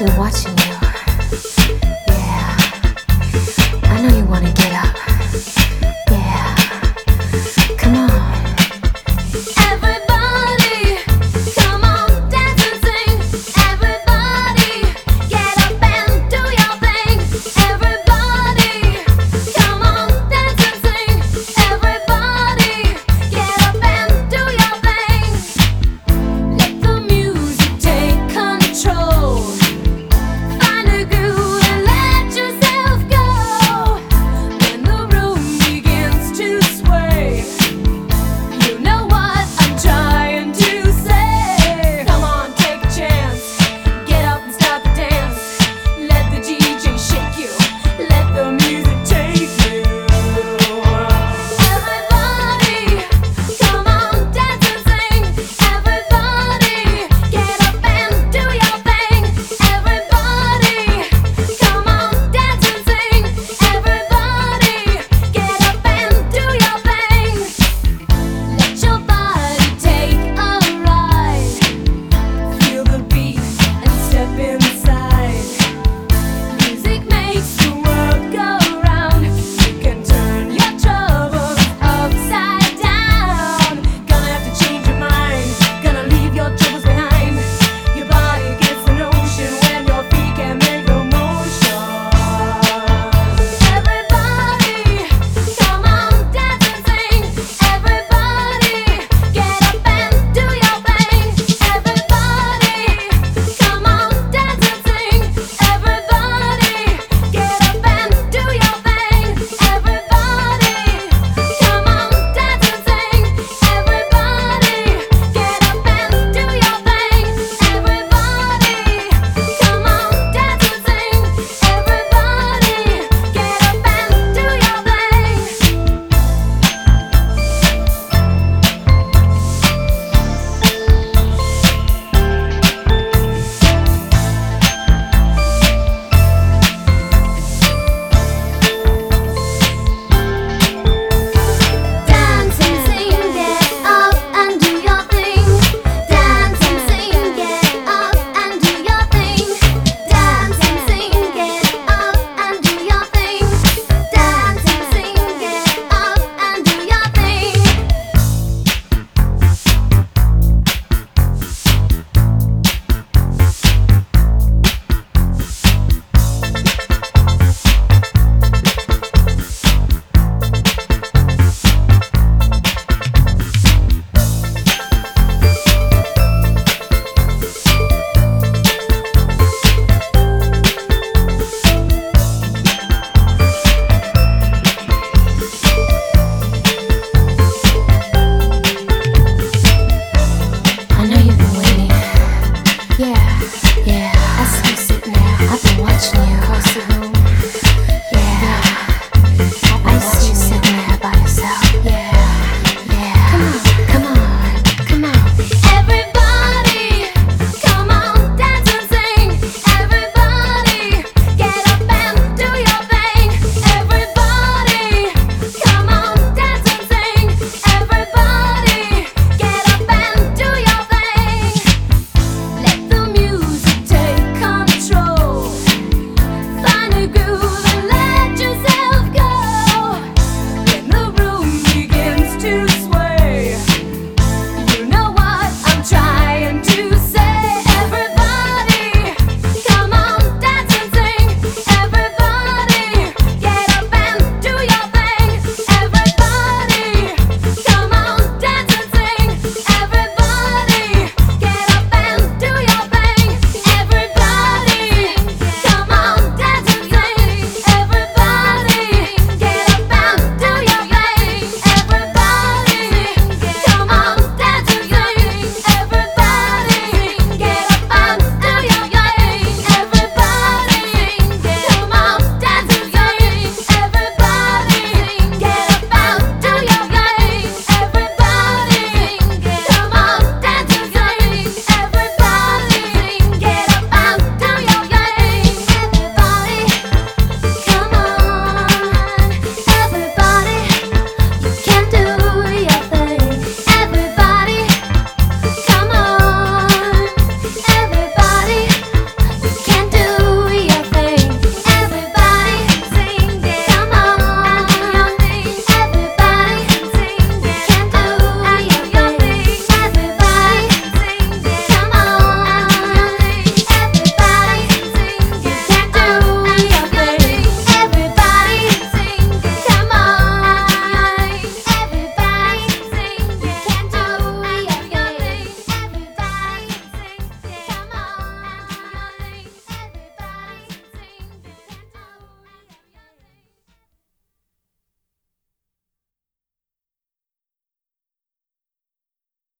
You're watching groove.